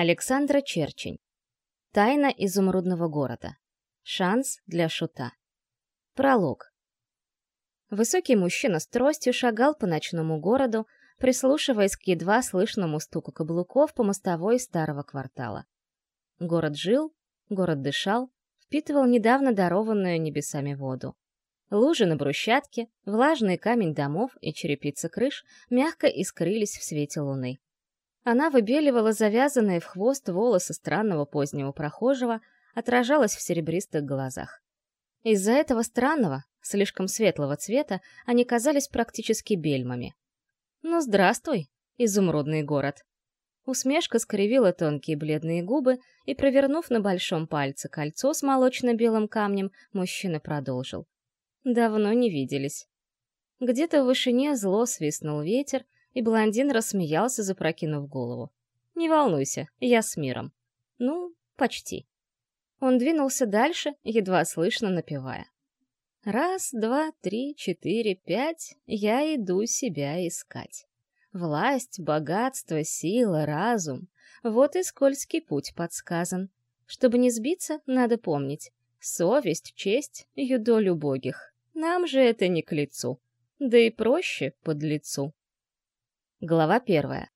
Александра Черчень. Тайна изумрудного города. Шанс для шута. Пролог. Высокий мужчина с тростью шагал по ночному городу, прислушиваясь к едва слышному стуку каблуков по мостовой старого квартала. Город жил, город дышал, впитывал недавно дарованную небесами воду. Лужи на брусчатке, влажный камень домов и черепица крыш мягко искрились в свете луны. Она выбеливала завязанные в хвост волосы странного позднего прохожего, отражалась в серебристых глазах. Из-за этого странного, слишком светлого цвета они казались практически бельмами. «Ну, здравствуй, изумрудный город!» Усмешка скривила тонкие бледные губы, и, провернув на большом пальце кольцо с молочно-белым камнем, мужчина продолжил. «Давно не виделись». Где-то в вышине зло свистнул ветер, и блондин рассмеялся, запрокинув голову. «Не волнуйся, я с миром». «Ну, почти». Он двинулся дальше, едва слышно напевая. «Раз, два, три, четыре, пять, я иду себя искать. Власть, богатство, сила, разум — вот и скользкий путь подсказан. Чтобы не сбиться, надо помнить. Совесть, честь, юдоль убогих. Нам же это не к лицу. Да и проще под лицу. Глава первая.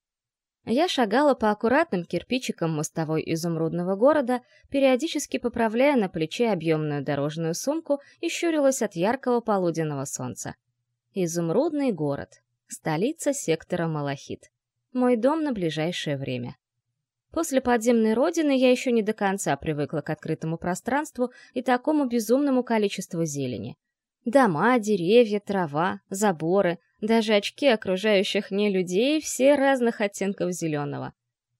Я шагала по аккуратным кирпичикам мостовой изумрудного города, периодически поправляя на плече объемную дорожную сумку и щурилась от яркого полуденного солнца. Изумрудный город. Столица сектора Малахит. Мой дом на ближайшее время. После подземной родины я еще не до конца привыкла к открытому пространству и такому безумному количеству зелени. Дома, деревья, трава, заборы, даже очки окружающих не людей, все разных оттенков зеленого.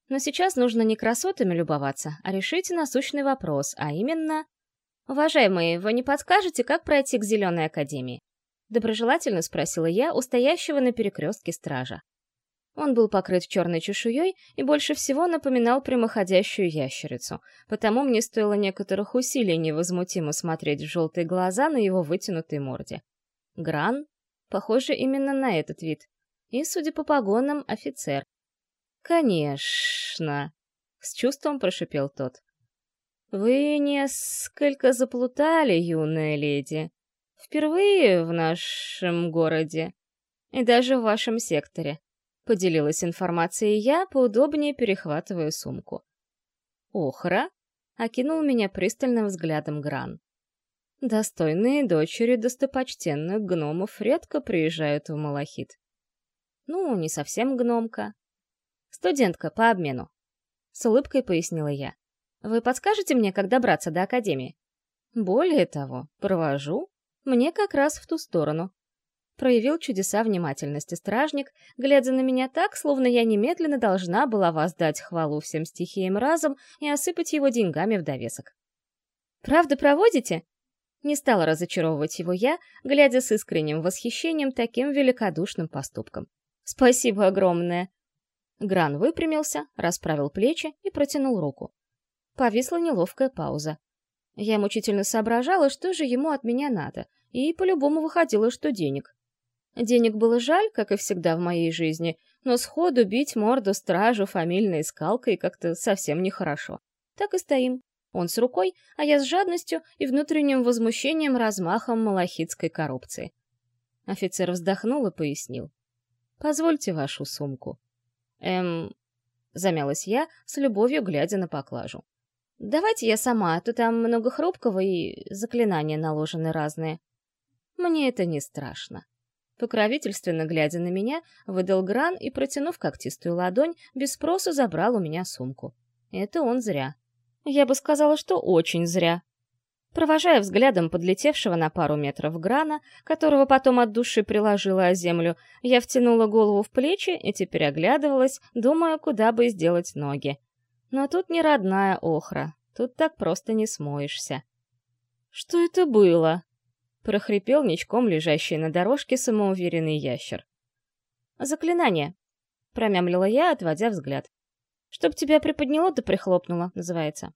Но сейчас нужно не красотами любоваться, а решить насущный вопрос, а именно... «Уважаемые, вы не подскажете, как пройти к Зеленой Академии?» Доброжелательно спросила я у стоящего на перекрестке стража. Он был покрыт черной чешуей и больше всего напоминал прямоходящую ящерицу, потому мне стоило некоторых усилий невозмутимо смотреть в желтые глаза на его вытянутой морде. Гран? Похоже именно на этот вид. И, судя по погонам, офицер. «Конечно!» — с чувством прошипел тот. «Вы несколько заплутали, юная леди. Впервые в нашем городе. И даже в вашем секторе. Поделилась информацией я, поудобнее перехватывая сумку. «Охра?» — окинул меня пристальным взглядом Гран. «Достойные дочери достопочтенных гномов редко приезжают в Малахит. Ну, не совсем гномка. Студентка по обмену. С улыбкой пояснила я. Вы подскажете мне, как добраться до Академии? Более того, провожу. Мне как раз в ту сторону проявил чудеса внимательности стражник, глядя на меня так, словно я немедленно должна была воздать хвалу всем стихиям разом и осыпать его деньгами в довесок. «Правда проводите?» Не стала разочаровывать его я, глядя с искренним восхищением таким великодушным поступком. «Спасибо огромное!» Гран выпрямился, расправил плечи и протянул руку. Повисла неловкая пауза. Я мучительно соображала, что же ему от меня надо, и по-любому выходило, что денег. Денег было жаль, как и всегда в моей жизни, но сходу бить морду стражу фамильной скалкой как-то совсем нехорошо. Так и стоим. Он с рукой, а я с жадностью и внутренним возмущением размахом малахитской коррупции. Офицер вздохнул и пояснил. «Позвольте вашу сумку». «Эм...» — замялась я, с любовью глядя на поклажу. «Давайте я сама, а то там много хрупкого и заклинания наложены разные». «Мне это не страшно», Покровительственно глядя на меня, выдал гран и, протянув когтистую ладонь, без спроса забрал у меня сумку. Это он зря. Я бы сказала, что очень зря. Провожая взглядом подлетевшего на пару метров грана, которого потом от души приложила о землю, я втянула голову в плечи и теперь оглядывалась, думая, куда бы сделать ноги. Но тут не родная охра, тут так просто не смоешься. «Что это было?» — прохрипел ничком лежащий на дорожке самоуверенный ящер. «Заклинание», — промямлила я, отводя взгляд. «Чтоб тебя приподняло да прихлопнуло», называется.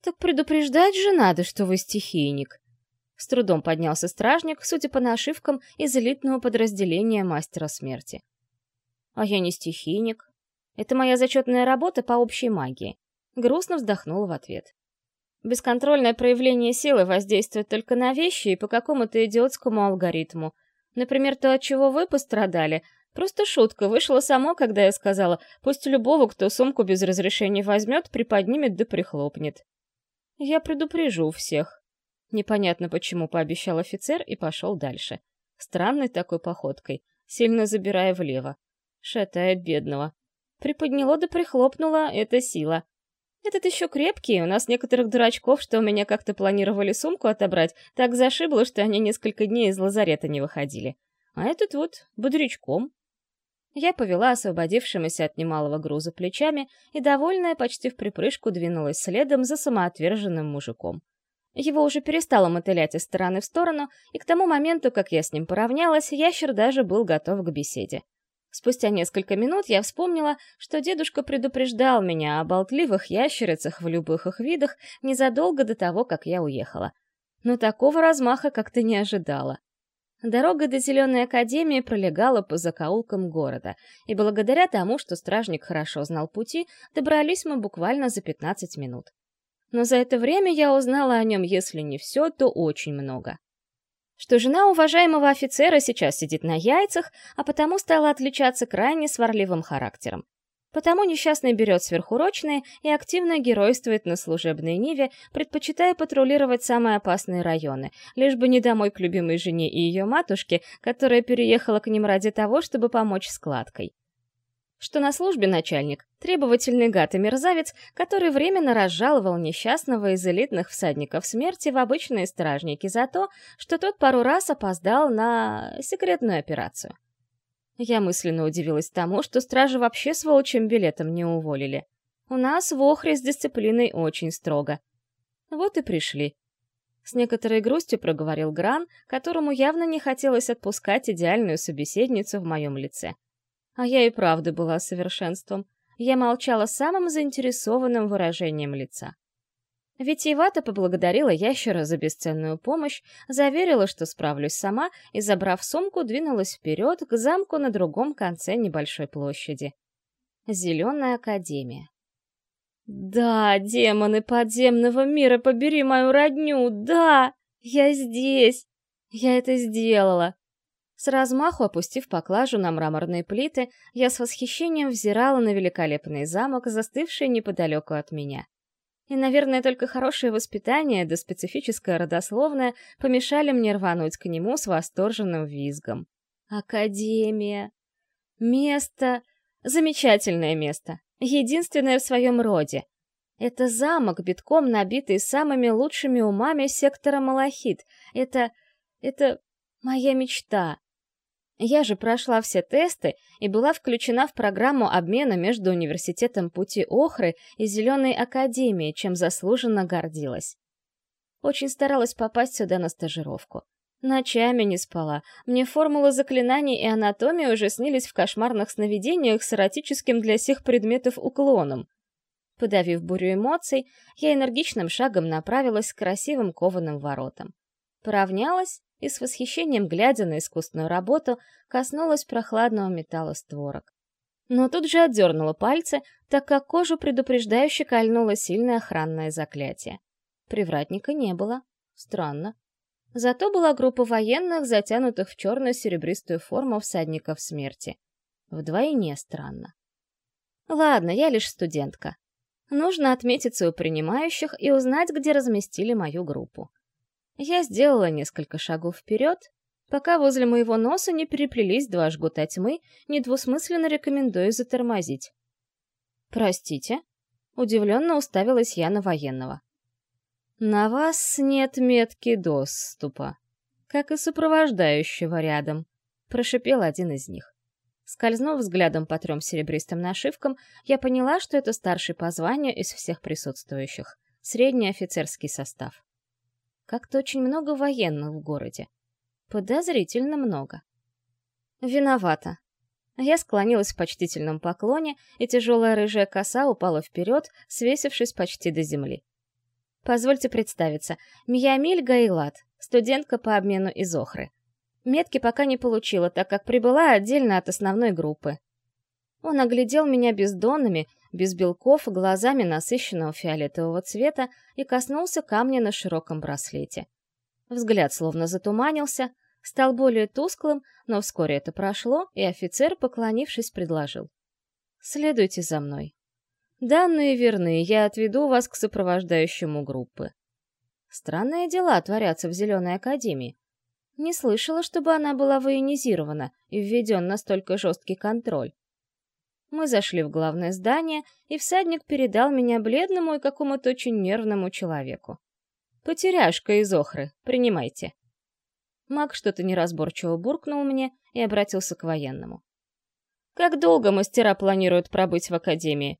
«Так предупреждать же надо, что вы стихийник». С трудом поднялся стражник, судя по нашивкам, из элитного подразделения Мастера Смерти. «А я не стихийник». Это моя зачетная работа по общей магии. Грустно вздохнула в ответ. Бесконтрольное проявление силы воздействует только на вещи и по какому-то идиотскому алгоритму. Например, то, от чего вы пострадали, просто шутка, вышло само, когда я сказала, пусть любого, кто сумку без разрешения возьмет, приподнимет да прихлопнет. Я предупрежу всех. Непонятно почему пообещал офицер и пошел дальше. Странной такой походкой, сильно забирая влево. Шатает бедного. Приподняло да прихлопнуло — это сила. Этот еще крепкий, у нас некоторых дурачков, что у меня как-то планировали сумку отобрать, так зашибло, что они несколько дней из лазарета не выходили. А этот вот бодрячком. Я повела освободившимися от немалого груза плечами и, довольная, почти в припрыжку двинулась следом за самоотверженным мужиком. Его уже перестало мотылять из стороны в сторону, и к тому моменту, как я с ним поравнялась, ящер даже был готов к беседе. Спустя несколько минут я вспомнила, что дедушка предупреждал меня о болтливых ящерицах в любых их видах незадолго до того, как я уехала. Но такого размаха как-то не ожидала. Дорога до Зеленой Академии пролегала по закоулкам города, и благодаря тому, что стражник хорошо знал пути, добрались мы буквально за 15 минут. Но за это время я узнала о нем, если не все, то очень много что жена уважаемого офицера сейчас сидит на яйцах, а потому стала отличаться крайне сварливым характером. Потому несчастный берет сверхурочные и активно геройствует на служебной ниве, предпочитая патрулировать самые опасные районы, лишь бы не домой к любимой жене и ее матушке, которая переехала к ним ради того, чтобы помочь с кладкой что на службе начальник — требовательный гад и мерзавец, который временно разжаловал несчастного из элитных всадников смерти в обычные стражники за то, что тот пару раз опоздал на секретную операцию. Я мысленно удивилась тому, что стражи вообще с волчьим билетом не уволили. У нас в Охре с дисциплиной очень строго. Вот и пришли. С некоторой грустью проговорил Гран, которому явно не хотелось отпускать идеальную собеседницу в моем лице. А я и правда была совершенством. Я молчала самым заинтересованным выражением лица. Витиевато поблагодарила ящера за бесценную помощь, заверила, что справлюсь сама, и, забрав сумку, двинулась вперед к замку на другом конце небольшой площади. Зеленая академия. «Да, демоны подземного мира, побери мою родню! Да! Я здесь! Я это сделала! С размаху опустив поклажу на мраморные плиты, я с восхищением взирала на великолепный замок, застывший неподалеку от меня. И, наверное, только хорошее воспитание да специфическое родословное помешали мне рвануть к нему с восторженным визгом. Академия. Место. Замечательное место. Единственное в своем роде. Это замок, битком набитый самыми лучшими умами сектора Малахит. Это... это моя мечта. Я же прошла все тесты и была включена в программу обмена между Университетом Пути Охры и Зеленой Академией, чем заслуженно гордилась. Очень старалась попасть сюда на стажировку. Ночами не спала. Мне формулы заклинаний и анатомии уже снились в кошмарных сновидениях с эротическим для всех предметов уклоном. Подавив бурю эмоций, я энергичным шагом направилась к красивым кованым воротам. Поравнялась и с восхищением, глядя на искусственную работу, коснулась прохладного металла створок. Но тут же отдернула пальцы, так как кожу предупреждающе кольнуло сильное охранное заклятие. Привратника не было. Странно. Зато была группа военных, затянутых в черную серебристую форму всадников смерти. Вдвойне странно. Ладно, я лишь студентка. Нужно отметиться у принимающих и узнать, где разместили мою группу. Я сделала несколько шагов вперед, пока возле моего носа не переплелись два жгута тьмы, недвусмысленно рекомендую затормозить. «Простите?» — удивленно уставилась я на военного. «На вас нет метки доступа, как и сопровождающего рядом», — прошипел один из них. Скользнув взглядом по трем серебристым нашивкам, я поняла, что это старший по званию из всех присутствующих, средний офицерский состав. Как-то очень много военных в городе. Подозрительно много. Виновата. Я склонилась в почтительном поклоне, и тяжелая рыжая коса упала вперед, свесившись почти до земли. Позвольте представиться. Миямиль Гайлат, студентка по обмену из Охры. Метки пока не получила, так как прибыла отдельно от основной группы. Он оглядел меня бездонными, без белков, глазами насыщенного фиолетового цвета и коснулся камня на широком браслете. Взгляд словно затуманился, стал более тусклым, но вскоре это прошло, и офицер, поклонившись, предложил. «Следуйте за мной. Данные верны, я отведу вас к сопровождающему группы». Странные дела творятся в Зеленой Академии. Не слышала, чтобы она была военизирована и введен настолько жесткий контроль. Мы зашли в главное здание, и всадник передал меня бледному и какому-то очень нервному человеку. «Потеряшка из Охры, принимайте». Маг что-то неразборчиво буркнул мне и обратился к военному. «Как долго мастера планируют пробыть в Академии?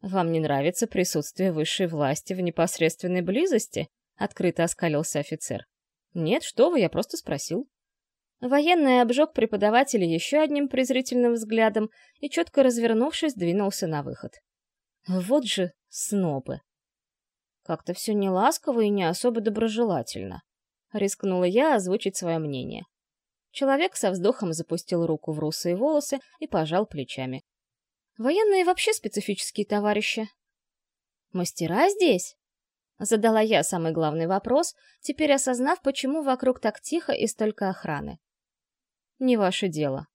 Вам не нравится присутствие высшей власти в непосредственной близости?» — открыто оскалился офицер. «Нет, что вы, я просто спросил». Военный обжег преподавателя еще одним презрительным взглядом и, четко развернувшись, двинулся на выход. Вот же снобы. Как-то все не ласково и не особо доброжелательно. Рискнула я озвучить свое мнение. Человек со вздохом запустил руку в русые волосы и пожал плечами. Военные вообще специфические товарищи. Мастера здесь? Задала я самый главный вопрос, теперь осознав, почему вокруг так тихо и столько охраны. Не ваше дело.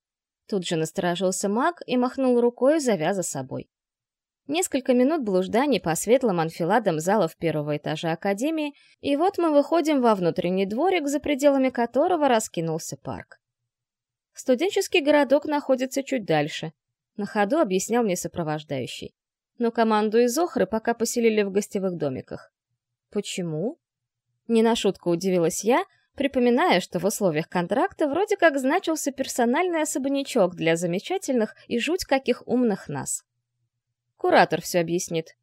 Тут же насторожился маг и махнул рукой, завяза собой. Несколько минут блужданий по светлым анфиладам залов первого этажа Академии, и вот мы выходим во внутренний дворик, за пределами которого раскинулся парк. Студенческий городок находится чуть дальше. На ходу объяснял мне сопровождающий. Но команду из Охры пока поселили в гостевых домиках. Почему? Не на шутку удивилась я, припоминая, что в условиях контракта вроде как значился персональный особнячок для замечательных и жуть каких умных нас. Куратор все объяснит.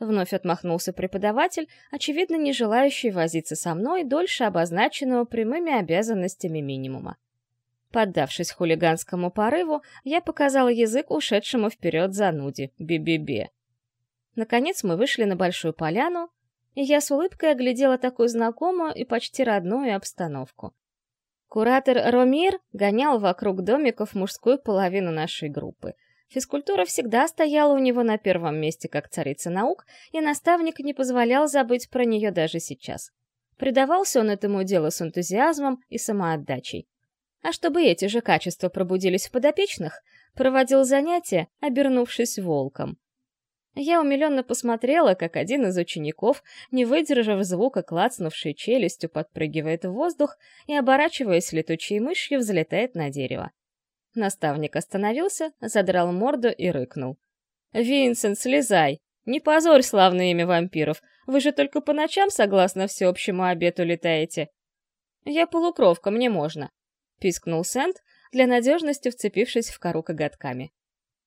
Вновь отмахнулся преподаватель, очевидно не желающий возиться со мной дольше обозначенного прямыми обязанностями минимума. Поддавшись хулиганскому порыву, я показала язык ушедшему вперед зануде, би-би-би. Наконец мы вышли на большую поляну, я с улыбкой оглядела такую знакомую и почти родную обстановку. Куратор Ромир гонял вокруг домиков мужскую половину нашей группы. Физкультура всегда стояла у него на первом месте как царица наук, и наставник не позволял забыть про нее даже сейчас. Предавался он этому делу с энтузиазмом и самоотдачей. А чтобы эти же качества пробудились в подопечных, проводил занятия, обернувшись волком. Я умиленно посмотрела, как один из учеников, не выдержав звука клацнувшей челюстью, подпрыгивает в воздух и, оборачиваясь летучей мышью, взлетает на дерево. Наставник остановился, задрал морду и рыкнул. «Винсент, слезай! Не позорь славное имя вампиров! Вы же только по ночам, согласно всеобщему обету, летаете!» «Я полукровка, мне можно!» — пискнул Сент, для надежности вцепившись в кору коготками.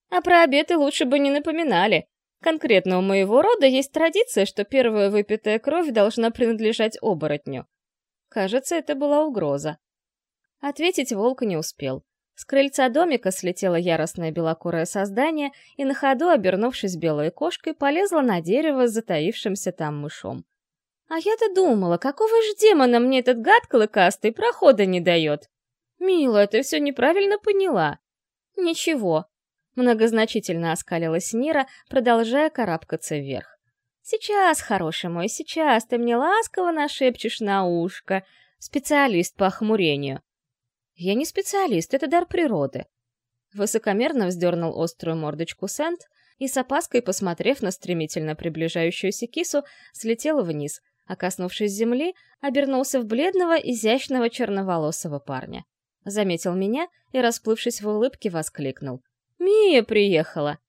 «А про обеты лучше бы не напоминали!» Конкретно у моего рода есть традиция, что первая выпитая кровь должна принадлежать оборотню. Кажется, это была угроза. Ответить волк не успел. С крыльца домика слетело яростное белокурое создание и на ходу, обернувшись белой кошкой, полезла на дерево с затаившимся там мышом. А я-то думала, какого ж демона мне этот гад клыкастый прохода не дает? Мила, ты все неправильно поняла. Ничего, Многозначительно оскалилась Нира, продолжая карабкаться вверх. «Сейчас, хороший мой, сейчас ты мне ласково нашепчешь на ушко. Специалист по охмурению». «Я не специалист, это дар природы». Высокомерно вздернул острую мордочку Сент и с опаской, посмотрев на стремительно приближающуюся кису, слетел вниз, а, коснувшись земли, обернулся в бледного, изящного черноволосого парня. Заметил меня и, расплывшись в улыбке, воскликнул. «Мия приехала!»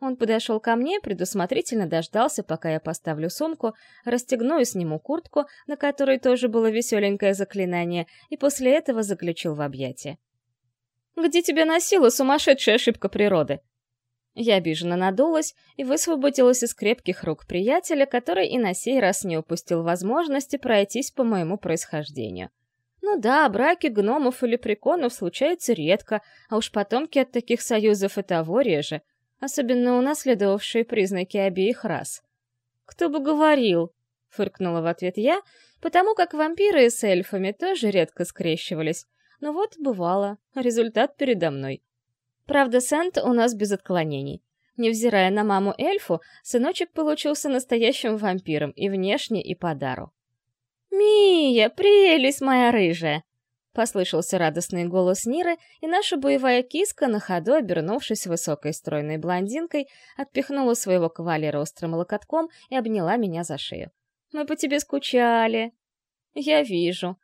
Он подошел ко мне, предусмотрительно дождался, пока я поставлю сумку, расстегну и сниму куртку, на которой тоже было веселенькое заклинание, и после этого заключил в объятия. «Где тебя носила сумасшедшая ошибка природы?» Я обиженно надулась и высвободилась из крепких рук приятеля, который и на сей раз не упустил возможности пройтись по моему происхождению. Ну да, браки гномов или приконов случаются редко, а уж потомки от таких союзов и того реже, особенно унаследовавшие признаки обеих рас. «Кто бы говорил?» — фыркнула в ответ я, потому как вампиры с эльфами тоже редко скрещивались. Но вот бывало, результат передо мной. Правда, Сент у нас без отклонений. Невзирая на маму-эльфу, сыночек получился настоящим вампиром и внешне, и по дару. «Мия, прелесть моя рыжая!» Послышался радостный голос Ниры, и наша боевая киска, на ходу обернувшись высокой стройной блондинкой, отпихнула своего кавалера острым локотком и обняла меня за шею. «Мы по тебе скучали!» «Я вижу!»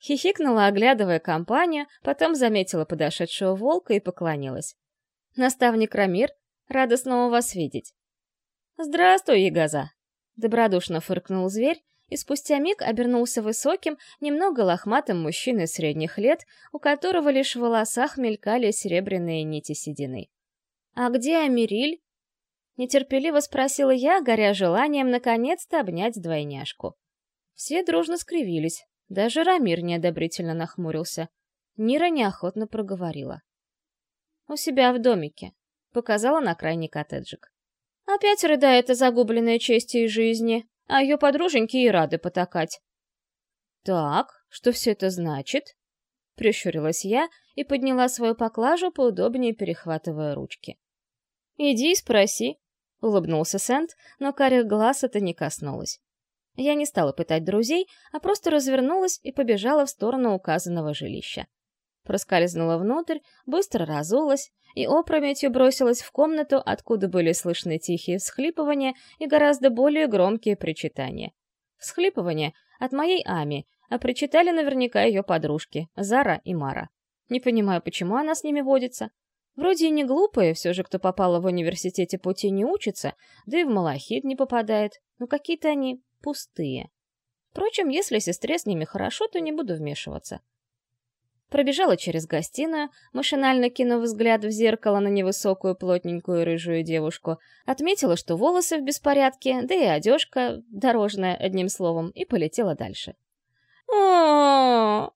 Хихикнула, оглядывая компанию, потом заметила подошедшего волка и поклонилась. «Наставник Рамир, рада снова вас видеть!» «Здравствуй, Ягоза!» Добродушно фыркнул зверь, и спустя миг обернулся высоким, немного лохматым мужчиной средних лет, у которого лишь в волосах мелькали серебряные нити седины. «А где Амириль?» Нетерпеливо спросила я, горя желанием наконец-то обнять двойняшку. Все дружно скривились, даже Рамир неодобрительно нахмурился. Нира неохотно проговорила. «У себя в домике», — показала на крайний коттеджик. «Опять рыдает о загубленной чести и жизни», а ее подруженьки и рады потакать. «Так, что все это значит?» Прищурилась я и подняла свою поклажу, поудобнее перехватывая ручки. «Иди и спроси», — улыбнулся Сент, но карих глаз это не коснулось. Я не стала пытать друзей, а просто развернулась и побежала в сторону указанного жилища. Проскользнула внутрь, быстро разулась и опрометью бросилась в комнату, откуда были слышны тихие всхлипывания и гораздо более громкие причитания. Всхлипывания от моей Ами, а причитали наверняка ее подружки, Зара и Мара. Не понимаю, почему она с ними водится. Вроде и не глупые, все же, кто попала в университете пути не учится, да и в малахит не попадает, но какие-то они пустые. Впрочем, если сестре с ними хорошо, то не буду вмешиваться. Пробежала через гостиную, машинально кинув взгляд в зеркало на невысокую плотненькую рыжую девушку, отметила, что волосы в беспорядке, да и одежка дорожная, одним словом, и полетела дальше. о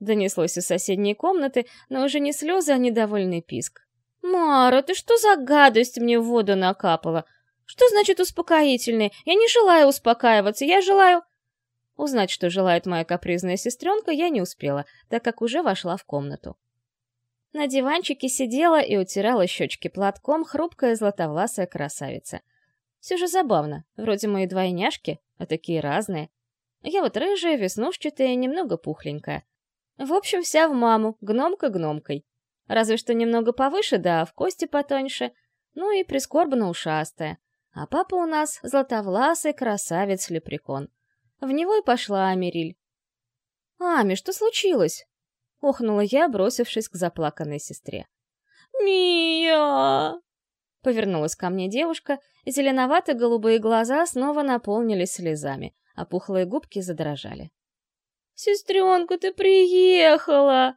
донеслось из соседней комнаты, но уже не слезы, а недовольный писк. «Мара, ты что за гадость мне в воду накапала? Что значит успокоительный? Я не желаю успокаиваться, я желаю...» Узнать, что желает моя капризная сестренка, я не успела, так как уже вошла в комнату. На диванчике сидела и утирала щечки платком хрупкая златовласая красавица. Все же забавно, вроде мои двойняшки, а такие разные. Я вот рыжая, веснушчатая, немного пухленькая. В общем, вся в маму, гномка гномкой. Разве что немного повыше, да, в кости потоньше, ну и прискорбно ушастая. А папа у нас златовласый красавец-лепрекон. В него и пошла Америль. «Ами, что случилось?» — охнула я, бросившись к заплаканной сестре. «Мия!» Повернулась ко мне девушка, и зеленовато-голубые глаза снова наполнились слезами, а пухлые губки задрожали. «Сестренка, ты приехала!»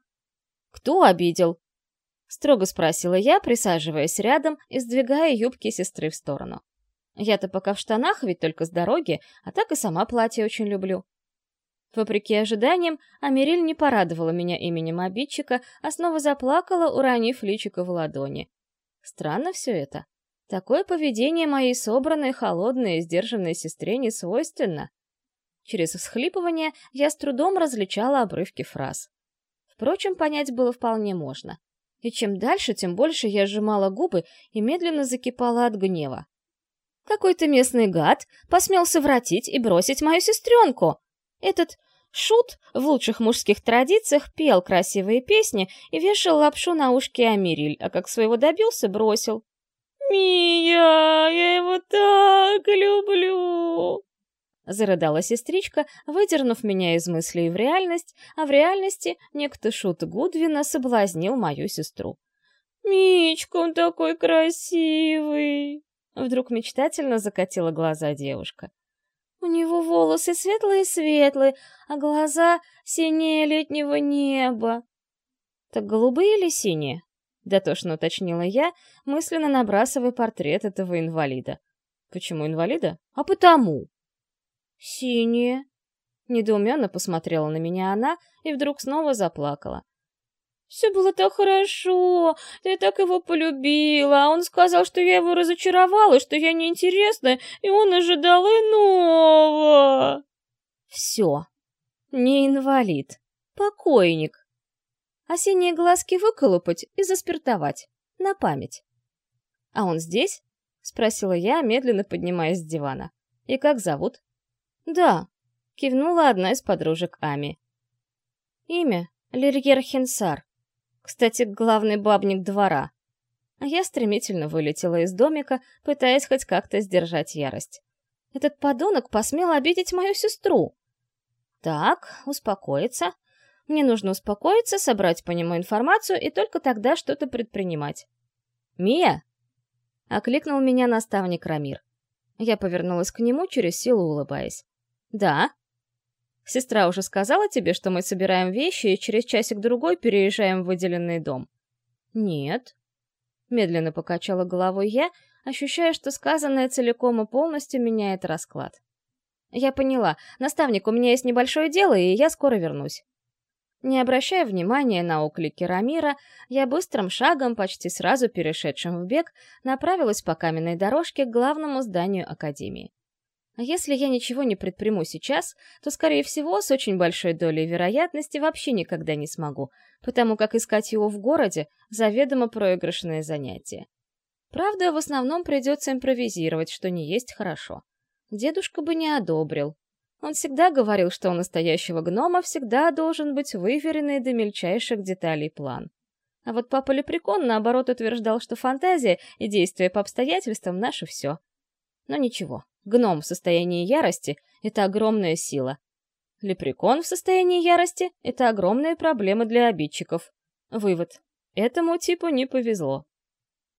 «Кто обидел?» — строго спросила я, присаживаясь рядом и сдвигая юбки сестры в сторону. Я-то пока в штанах, ведь только с дороги, а так и сама платье очень люблю. Вопреки ожиданиям, Америль не порадовала меня именем обидчика, а снова заплакала, уронив личико в ладони. Странно все это. Такое поведение моей собранной, холодной и сдержанной сестре не свойственно. Через всхлипывание я с трудом различала обрывки фраз. Впрочем, понять было вполне можно. И чем дальше, тем больше я сжимала губы и медленно закипала от гнева. Какой-то местный гад посмел совратить и бросить мою сестренку. Этот шут в лучших мужских традициях пел красивые песни и вешал лапшу на ушки Амириль, а как своего добился, бросил. «Мия, я его так люблю!» Зарыдала сестричка, выдернув меня из мыслей в реальность, а в реальности некто шут Гудвина соблазнил мою сестру. «Мичка, он такой красивый!» Вдруг мечтательно закатила глаза девушка. У него волосы светлые-светлые, а глаза синее летнего неба. Так голубые или синие? Дотошно уточнила я, мысленно набрасывая портрет этого инвалида. Почему инвалида? А потому. Синие. Недоуменно посмотрела на меня она и вдруг снова заплакала. Все было так хорошо, ты так его полюбила, а он сказал, что я его разочаровала, что я неинтересная, и он ожидал иного. Все. Не инвалид. Покойник. Осенние глазки выколупать и заспиртовать. На память. «А он здесь?» — спросила я, медленно поднимаясь с дивана. «И как зовут?» «Да», — кивнула одна из подружек Ами. «Имя — Лирьер Хинсар. Кстати, главный бабник двора». Я стремительно вылетела из домика, пытаясь хоть как-то сдержать ярость. Этот подонок посмел обидеть мою сестру. Так, успокоиться. Мне нужно успокоиться, собрать по нему информацию и только тогда что-то предпринимать. «Мия!» — окликнул меня наставник Рамир. Я повернулась к нему, через силу улыбаясь. «Да?» «Сестра уже сказала тебе, что мы собираем вещи и через часик-другой переезжаем в выделенный дом?» «Нет», — медленно покачала головой я, ощущая, что сказанное целиком и полностью меняет расклад. «Я поняла. Наставник, у меня есть небольшое дело, и я скоро вернусь». Не обращая внимания на оклики Рамира, я быстрым шагом, почти сразу перешедшим в бег, направилась по каменной дорожке к главному зданию Академии. А если я ничего не предприму сейчас, то, скорее всего, с очень большой долей вероятности вообще никогда не смогу, потому как искать его в городе — заведомо проигрышное занятие. Правда, в основном придется импровизировать, что не есть хорошо. Дедушка бы не одобрил. Он всегда говорил, что у настоящего гнома всегда должен быть выверенный до мельчайших деталей план. А вот папа Лепрекон, наоборот, утверждал, что фантазия и действия по обстоятельствам — наше все. Но ничего, гном в состоянии ярости — это огромная сила. Лепрекон в состоянии ярости — это огромные проблемы для обидчиков. Вывод. Этому типу не повезло.